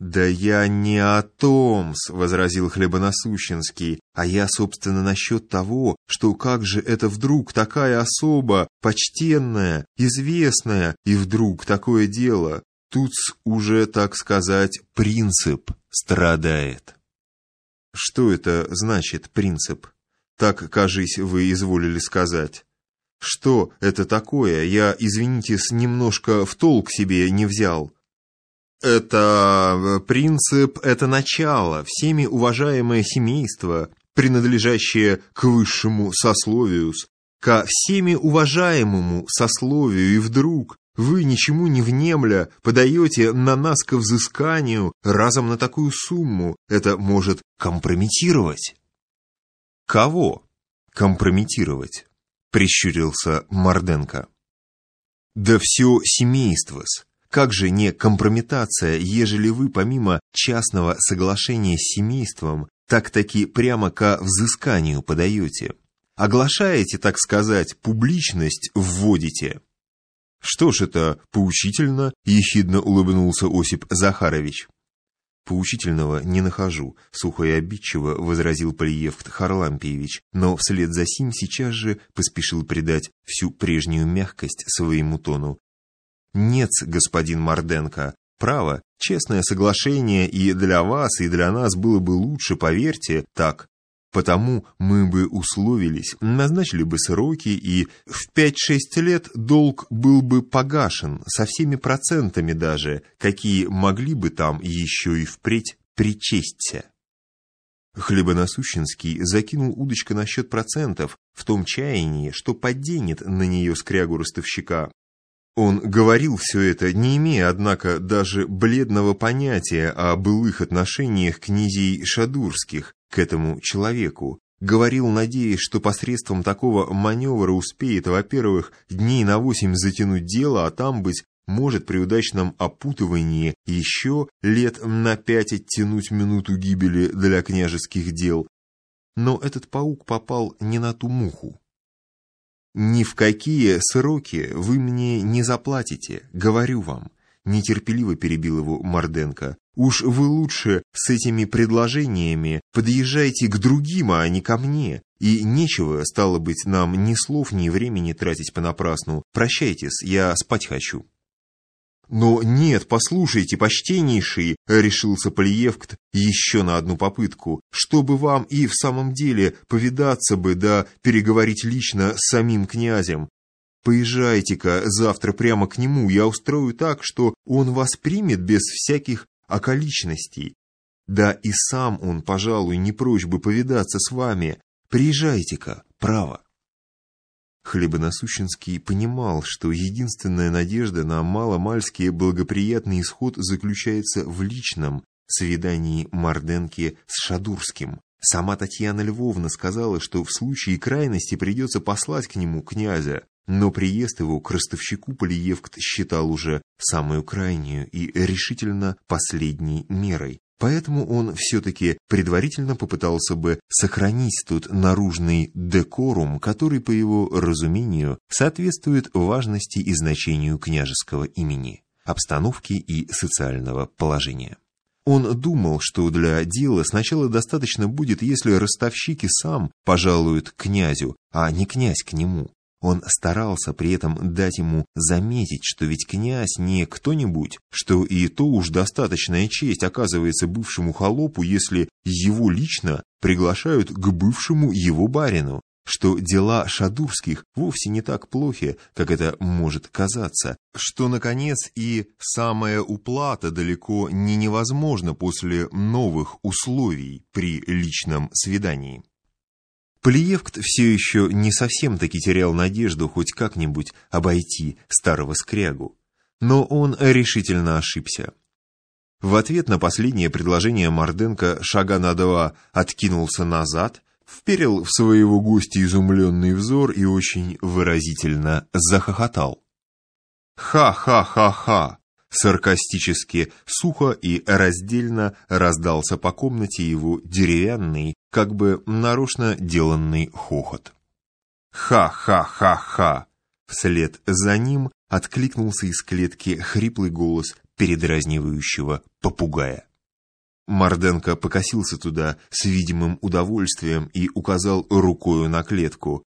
«Да я не о том, — возразил Хлебоносущенский, — а я, собственно, насчет того, что как же это вдруг такая особа, почтенная, известная, и вдруг такое дело. Тут уже, так сказать, принцип страдает». «Что это значит, принцип? Так, кажись, вы изволили сказать». «Что это такое? Я, извините, с немножко в толк себе не взял». Это э, принцип, это начало, всеми уважаемое семейство, принадлежащее к высшему сословию, ко всеми уважаемому сословию, и вдруг вы, ничему не внемля, подаете на нас ко взысканию разом на такую сумму. Это может компрометировать. Кого компрометировать? Прищурился Марденко. Да все семейство-с. Как же не компрометация, ежели вы помимо частного соглашения с семейством, так-таки прямо ко взысканию подаете? Оглашаете, так сказать, публичность вводите? Что ж это поучительно, ехидно улыбнулся Осип Захарович. «Поучительного не нахожу», — сухо и обидчиво возразил Полиевт Харлампиевич, но вслед за сим сейчас же поспешил придать всю прежнюю мягкость своему тону нет, господин Марденко, право, честное соглашение и для вас, и для нас было бы лучше, поверьте, так. Потому мы бы условились, назначили бы сроки, и в 5-6 лет долг был бы погашен, со всеми процентами даже, какие могли бы там еще и впредь причесться. Хлебоносущенский закинул удочка на счет процентов в том чаянии, что подденет на нее скрягу ростовщика, он говорил все это, не имея, однако, даже бледного понятия о былых отношениях князей Шадурских к этому человеку. Говорил, надеясь, что посредством такого маневра успеет, во-первых, дней на восемь затянуть дело, а там, быть может, при удачном опутывании еще лет на пять оттянуть минуту гибели для княжеских дел. Но этот паук попал не на ту муху. «Ни в какие сроки вы мне не заплатите, говорю вам», — нетерпеливо перебил его Морденко. «Уж вы лучше с этими предложениями подъезжайте к другим, а не ко мне. И нечего, стало быть, нам ни слов, ни времени тратить понапрасну. Прощайтесь, я спать хочу». «Но нет, послушайте, почтеннейший!» — решился Полиевкт еще на одну попытку, чтобы вам и в самом деле повидаться бы да переговорить лично с самим князем. Поезжайте-ка завтра прямо к нему, я устрою так, что он вас примет без всяких околичностей. Да и сам он, пожалуй, не прочь бы повидаться с вами. Приезжайте-ка, право. Хлебоносущенский понимал, что единственная надежда на маломальский благоприятный исход заключается в личном свидании Марденки с Шадурским. Сама Татьяна Львовна сказала, что в случае крайности придется послать к нему князя, но приезд его к ростовщику Полиевкт считал уже самую крайнюю и решительно последней мерой. Поэтому он все-таки предварительно попытался бы сохранить тут наружный декорум, который, по его разумению, соответствует важности и значению княжеского имени, обстановки и социального положения. Он думал, что для дела сначала достаточно будет, если ростовщик и сам пожалуют князю, а не князь к нему. Он старался при этом дать ему заметить, что ведь князь не кто-нибудь, что и то уж достаточная честь оказывается бывшему холопу, если его лично приглашают к бывшему его барину, что дела Шадурских вовсе не так плохи, как это может казаться, что, наконец, и самая уплата далеко не невозможна после новых условий при личном свидании. Полиевкт все еще не совсем-таки терял надежду хоть как-нибудь обойти старого скрягу. Но он решительно ошибся. В ответ на последнее предложение Марденко шага на два откинулся назад, вперил в своего гостя изумленный взор и очень выразительно захохотал. «Ха-ха-ха-ха!» Саркастически, сухо и раздельно раздался по комнате его деревянный, как бы нарочно деланный хохот. «Ха-ха-ха-ха!» Вслед за ним откликнулся из клетки хриплый голос передразнивающего попугая. Марденко покосился туда с видимым удовольствием и указал рукою на клетку.